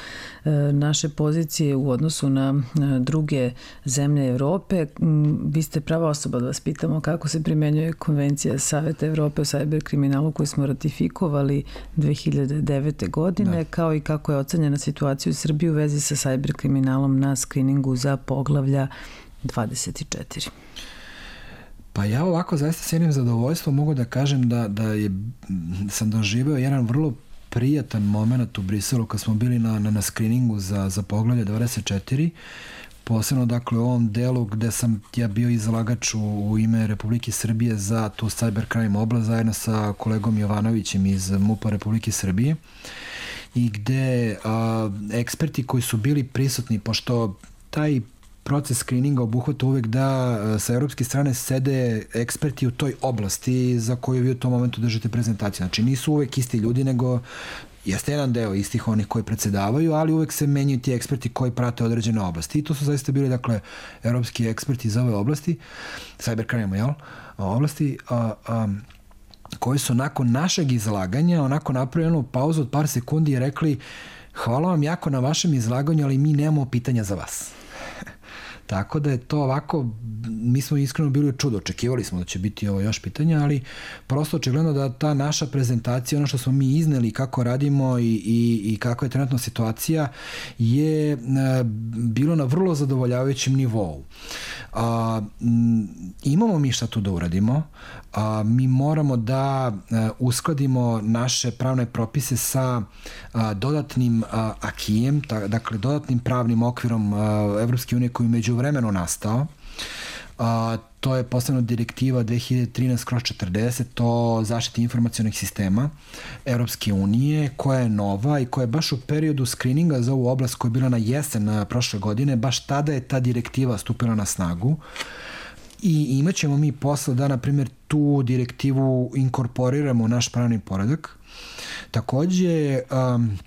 e, naše pozicije u odnosu na druge zemlje Evrope. Vi ste prava osoba da vas pitamo kako se primenjuje konvencija Saveta Evrope o sajberkriminalu koju smo ratifikovali 2009. godine, da. kao i kako je ocenjena situacija u Srbiji u vezi sa sajberkriminalom na skriningu za poglavlja 24. Pa ja ovako zaista s jednim zadovoljstvom mogu da kažem da, da je, sam doživeo jedan vrlo prijatan moment u Briselu kad smo bili na, na, na screeningu za, za poglavlje 24 posebno dakle u ovom delu gde sam ja bio izlagač u, u ime Republike Srbije za tu cybercrime oblast zajedno sa kolegom Jovanovićem iz MUPA Republike Srbije i gde a, eksperti koji su bili prisutni, pošto taj proces screeninga obuhvata uvek da e, sa europske strane sede eksperti u toj oblasti za koju vi u tom momentu držite prezentaciju. Znači nisu uvek isti ljudi, nego jeste jedan deo istih onih koji predsedavaju, ali uvek se menjaju ti eksperti koji prate određene oblasti. I to su zaista bili, dakle, evropski eksperti iz ove oblasti, cybercrime, jel? Oblasti, a, a, koji su nakon našeg izlaganja onako napravili pauzu od par sekundi i rekli hvala vam jako na vašem izlaganju, ali mi nemamo pitanja za vas. Tako da je to ovako, mi smo iskreno bili čudo, očekivali smo da će biti ovo još pitanja, ali prosto očigledno da ta naša prezentacija, ono što smo mi izneli, kako radimo i, i, i kako je trenutno situacija, je e, bilo na vrlo zadovoljavajućem nivou. A, imamo mi šta tu da uradimo, a, mi moramo da a, e, uskladimo naše pravne propise sa a, dodatnim a, akijem, ta, dakle dodatnim pravnim okvirom a, Evropske unije koji među vremenu nastao. A, to je posebno direktiva 2013 kroz 40 o zaštiti informacijonih sistema Evropske unije koja je nova i koja je baš u periodu skrininga za ovu oblast koja je bila na jesen prošle godine, baš tada je ta direktiva stupila na snagu i imaćemo mi posle da, na primjer, tu direktivu inkorporiramo u naš pravni poredak. Takođe, um,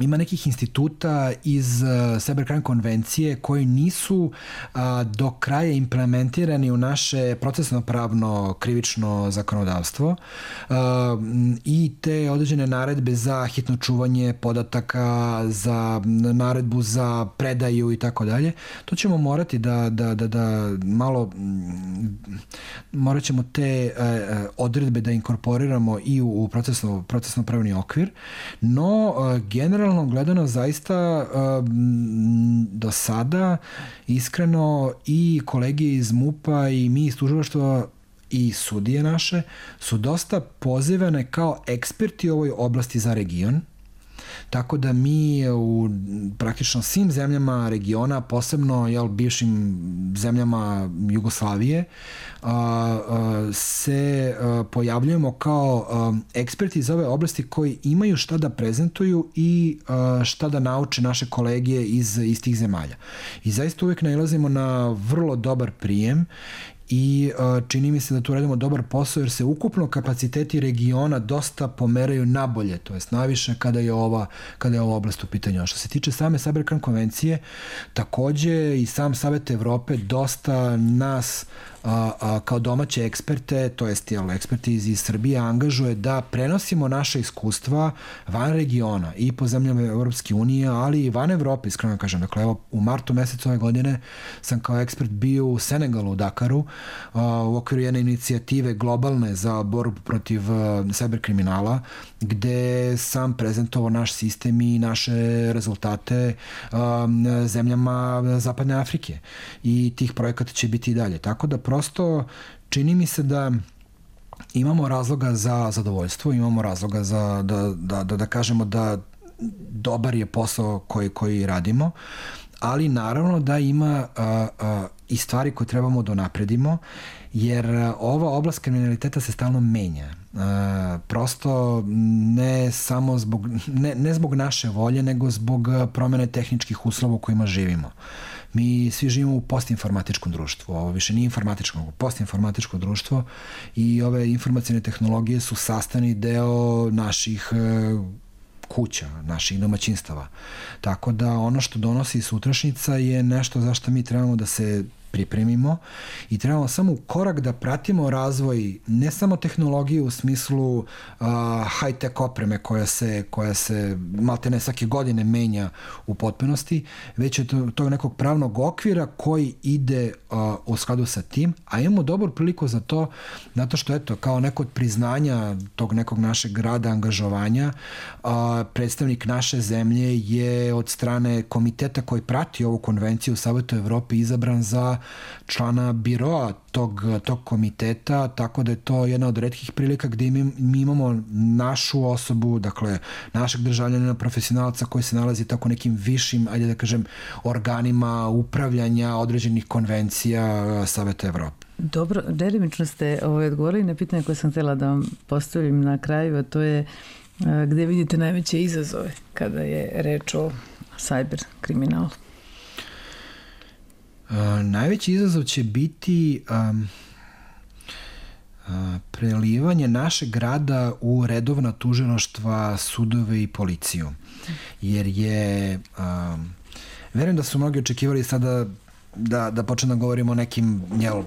ima nekih instituta iz uh, Cybercrime konvencije koji nisu uh, do kraja implementirani u naše procesno pravno krivično zakonodavstvo uh, i te određene naredbe za hitno čuvanje podataka, za naredbu za predaju i tako dalje. To ćemo morati da, da, da, da malo mm, morat ćemo te uh, odredbe da inkorporiramo i u, u procesno, procesno pravni okvir, no uh, generalno generalno gledano zaista do sada iskreno i kolege iz MUPA i mi iz tužilaštva i sudije naše su dosta pozivane kao eksperti u ovoj oblasti za region Tako da mi u praktično svim zemljama regiona, posebno jel, bivšim zemljama Jugoslavije, a, a, se a, pojavljujemo kao a, eksperti iz ove oblasti koji imaju šta da prezentuju i a, šta da nauče naše kolege iz istih zemalja. I zaista uvek nailazimo na vrlo dobar prijem i uh, čini mi se da tu radimo dobar posao jer se ukupno kapaciteti regiona dosta pomeraju nabolje, to jest najviše kada je ova, kada je ova oblast u pitanju. A što se tiče same Cybercrime konvencije, takođe i sam Savet Evrope dosta nas a, a, kao domaće eksperte, to jest jel, eksperti iz, iz Srbije, angažuje da prenosimo naše iskustva van regiona i po zemljama Evropske unije, ali i van Evrope, iskreno da kažem. Dakle, evo, u martu mesecu ove godine sam kao ekspert bio u Senegalu, u Dakaru, a, u okviru jedne inicijative globalne za borbu protiv cyberkriminala, gde sam prezentovao naš sistem i naše rezultate a, zemljama Zapadne Afrike. I tih projekata će biti i dalje. Tako da prosto čini mi se da imamo razloga za zadovoljstvo, imamo razloga za da, da, da, da kažemo da dobar je posao koji, koji radimo, ali naravno da ima a, a, i stvari koje trebamo da napredimo, jer ova oblast kriminaliteta se stalno menja. A, prosto ne samo zbog, ne, ne zbog naše volje, nego zbog promene tehničkih uslova u kojima živimo. Mi svi živimo u postinformatičkom društvu, ovo više nije informatičko, nego postinformatičko društvo i ove informacijne tehnologije su sastavni deo naših e, kuća, naših domaćinstava. Tako da ono što donosi sutrašnjica je nešto za što mi trebamo da se pripremimo i trebamo samo u korak da pratimo razvoj ne samo tehnologije u smislu uh, high-tech opreme koja se, koja se malte ne svake godine menja u potpunosti, već je to, tog nekog pravnog okvira koji ide uh, u skladu sa tim, a imamo dobru priliku za to zato što eto, kao neko od priznanja tog nekog našeg grada angažovanja uh, predstavnik naše zemlje je od strane komiteta koji prati ovu konvenciju u Savetu Evrope izabran za člana biroa tog, tog komiteta, tako da je to jedna od redkih prilika gde mi, mi imamo našu osobu, dakle, našeg državljanina profesionalca koji se nalazi tako nekim višim, ajde da kažem, organima upravljanja određenih konvencija Saveta Evrope. Dobro, delimično ste ovaj, odgovorili na pitanje koje sam htjela da vam postavim na kraju, a to je gde vidite najveće izazove kada je reč o cyber kriminalu? Najveći izazov će biti um, uh, prelivanje našeg grada u redovna tužiloštva, sudove i policiju. Jer je, um, verujem da su mnogi očekivali sada da, da počne da govorimo o nekim jel,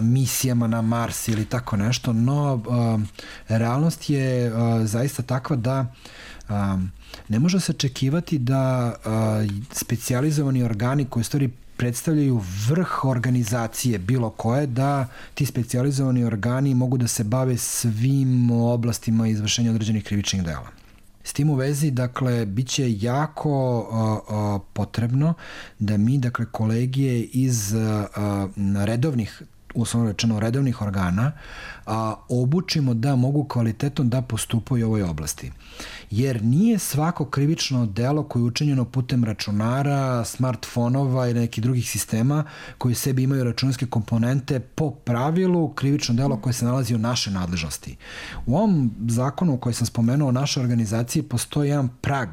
misijama na Mars ili tako nešto, no uh, realnost je uh, zaista takva da um, ne može se očekivati da uh, specializovani organi koji stvari predstavljaju vrh organizacije bilo koje da ti specijalizovani organi mogu da se bave svim oblastima izvršenja određenih krivičnih dela. S tim u vezi, dakle, bit će jako a, a, potrebno da mi, dakle, kolegije iz a, redovnih uslovno rečeno redovnih organa, a, obučimo da mogu kvalitetno da postupaju u ovoj oblasti. Jer nije svako krivično delo koje je učinjeno putem računara, smartfonova i nekih drugih sistema koji sebi imaju računarske komponente po pravilu krivično delo koje se nalazi u naše nadležnosti. U ovom zakonu koji sam spomenuo o našoj organizaciji postoji jedan prag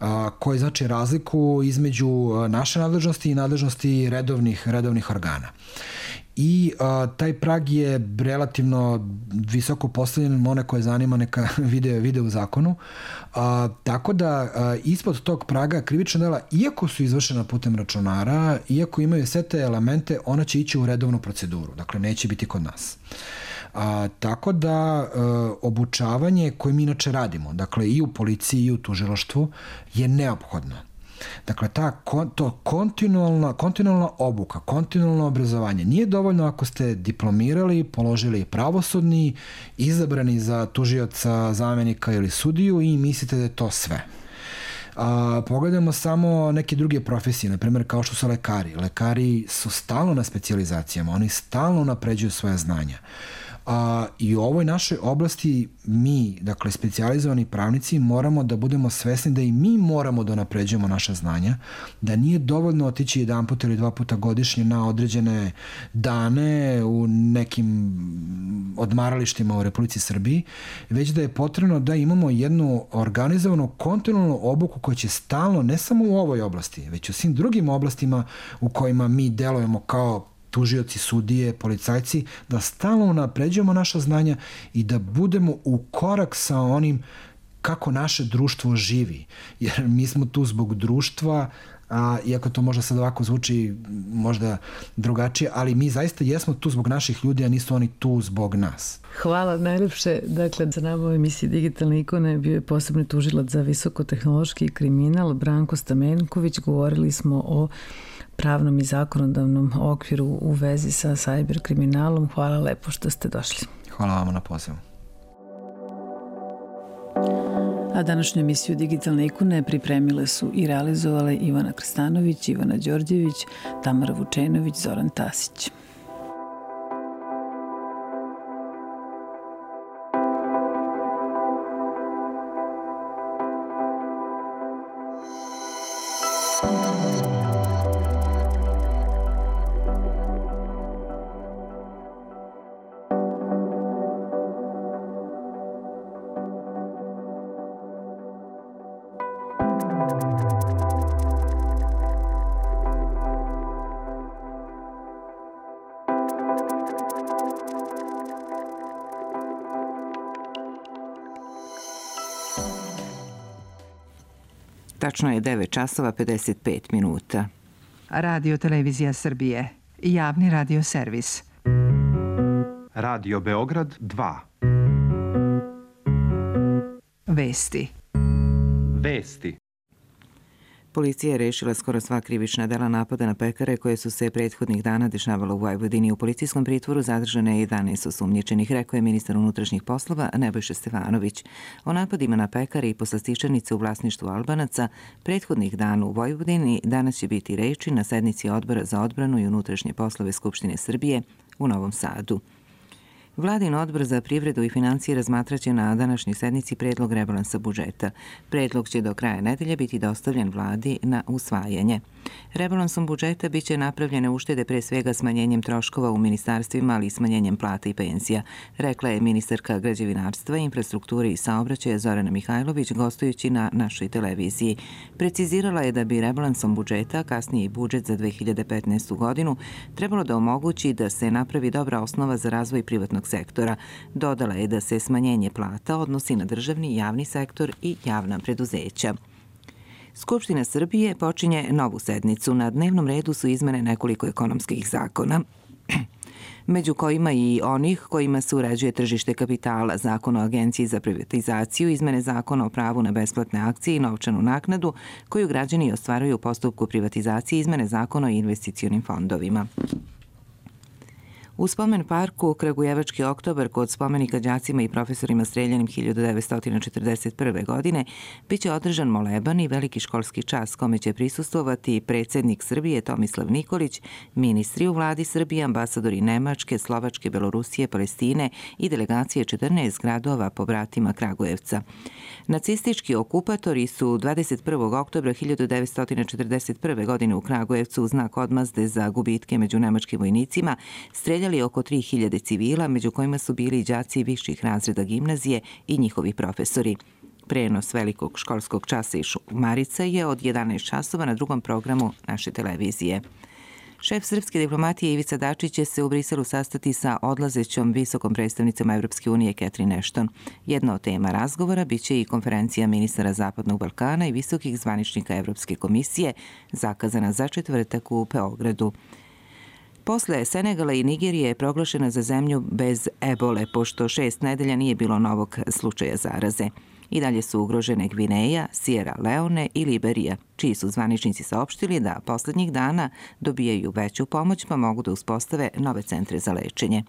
a, koji znači razliku između naše nadležnosti i nadležnosti redovnih, redovnih organa i a, taj prag je relativno visoko postavljen, one koje zanima neka (laughs) vide, vide u zakonu. A, tako da a, ispod tog praga krivična dela, iako su izvršena putem računara, iako imaju sve te elemente, ona će ići u redovnu proceduru, dakle neće biti kod nas. A, tako da a, obučavanje koje mi inače radimo, dakle i u policiji i u tužiloštvu, je neophodno Dakle, ta, to kontinualna, kontinualna obuka, kontinualno obrazovanje nije dovoljno ako ste diplomirali, položili pravosudni, izabrani za tužioca, zamenika ili sudiju i mislite da je to sve. A, pogledamo samo neke druge profesije, na primjer kao što su lekari. Lekari su stalno na specializacijama, oni stalno napređuju svoje znanja. A, I u ovoj našoj oblasti mi, dakle, specializovani pravnici, moramo da budemo svesni da i mi moramo da napređujemo naše znanja, da nije dovoljno otići jedan put ili dva puta godišnje na određene dane u nekim odmaralištima u Republici Srbiji, već da je potrebno da imamo jednu organizovanu kontinualnu obuku koja će stalno, ne samo u ovoj oblasti, već u svim drugim oblastima u kojima mi delujemo kao tužioci, sudije, policajci, da stalno napređujemo naša znanja i da budemo u korak sa onim kako naše društvo živi. Jer mi smo tu zbog društva, a, iako to možda sad ovako zvuči možda drugačije, ali mi zaista jesmo tu zbog naših ljudi, a nisu oni tu zbog nas. Hvala najlepše. Dakle, za nama u emisiji Digitalne ikone bio je posebni tužilac za visokotehnološki kriminal Branko Stamenković. Govorili smo o pravnom i zakonodavnom okviru u vezi sa sajber kriminalom. Hvala lepo što ste došli. Hvala vam na pozivu. A današnju emisiju Digitalne ikone pripremile su i realizovale Ivana Krstanović, Ivana Đorđević, Tamara Vučenović, Zoran Tasić. 9 časova 55 minuta. Radio Televizija Srbije. Javni radio servis. Radio Beograd 2. Vesti. Vesti. Policija je rešila skoro sva krivična dela napada na pekare koje su se prethodnih dana dešavalo u Vojvodini. U policijskom pritvoru zadržane je 11 osumnječenih, rekao je ministar unutrašnjih poslova Nebojša Stefanović. O napadima na pekare i poslastičanice u vlasništvu Albanaca prethodnih dana u Vojvodini danas će biti reči na sednici odbora za odbranu i unutrašnje poslove Skupštine Srbije u Novom Sadu. Vladin odbor za privredu i financije razmatraće na današnjoj sednici predlog rebalansa budžeta. Predlog će do kraja nedelje biti dostavljen vladi na usvajanje. Rebalansom budžeta biće napravljene uštede pre svega smanjenjem troškova u ministarstvima, ali i smanjenjem plata i pensija, rekla je ministarka građevinarstva, infrastrukture i saobraćaja Zorana Mihajlović gostujući na našoj televiziji. Precizirala je da bi rebalansom budžeta, kasnije i budžet za 2015. godinu, trebalo da omogući da se napravi dobra osnova za razvoj privatnog sektora. Dodala je da se smanjenje plata odnosi na državni, javni sektor i javna preduzeća. Skupština Srbije počinje novu sednicu. Na dnevnom redu su izmene nekoliko ekonomskih zakona (clears throat) među kojima i onih kojima se uređuje tržište kapitala, zakon o agenciji za privatizaciju, izmene zakona o pravu na besplatne akcije i novčanu naknadu koju građani ostvaruju u postupku privatizacije izmene zakona o investicionim fondovima. U spomen parku Kragujevački oktobar kod spomenika đacima i profesorima streljanim 1941. godine biće održan moleban i veliki školski čas kome će prisustovati predsednik Srbije Tomislav Nikolić, ministri u vladi Srbije, ambasadori Nemačke, Slovačke, Belorusije, Palestine i delegacije 14 gradova po bratima Kragujevca. Nacistički okupatori su 21. oktobra 1941. godine u Kragujevcu u znak odmazde za gubitke među nemačkim vojnicima streljali streljali oko 3000 civila, među kojima su bili i đaci viših razreda gimnazije i njihovi profesori. Prenos velikog školskog časa iz Šumarica je od 11 časova na drugom programu naše televizije. Šef srpske diplomatije Ivica Dačić će se u Briselu sastati sa odlazećom visokom predstavnicom Evropske unije Catherine Ashton. Jedna od tema razgovora biće i konferencija ministara Zapadnog Balkana i visokih zvaničnika Evropske komisije zakazana za četvrtak u Beogradu. Posle Senegala i Nigerije je proglašena za zemlju bez ebole, pošto šest nedelja nije bilo novog slučaja zaraze. I dalje su ugrožene Gvineja, Sierra Leone i Liberija, čiji su zvaničnici saopštili da poslednjih dana dobijaju veću pomoć pa mogu da uspostave nove centre za lečenje.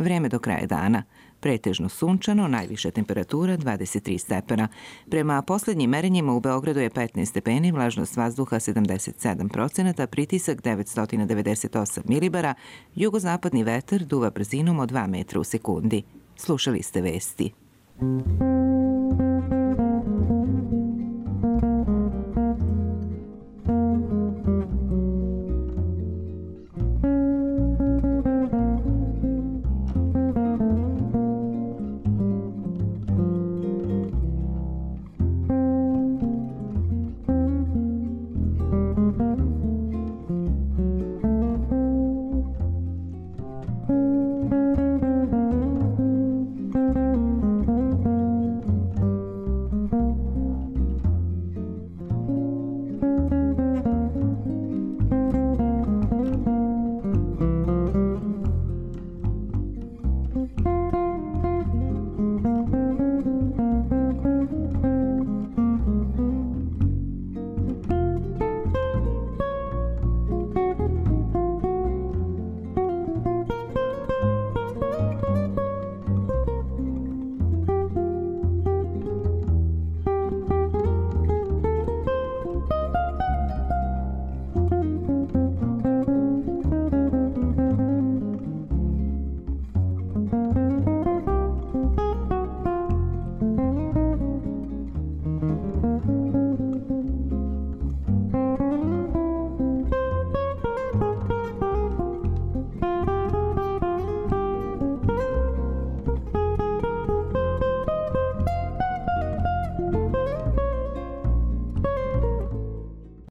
Vreme do kraja dana – Pretežno sunčano, najviša temperatura 23 stepena. Prema poslednjim merenjima u Beogradu je 15 stepeni, vlažnost vazduha 77%, pritisak 998 milibara, jugozapadni vetar duva brzinom od 2 metra u sekundi. Slušali ste vesti.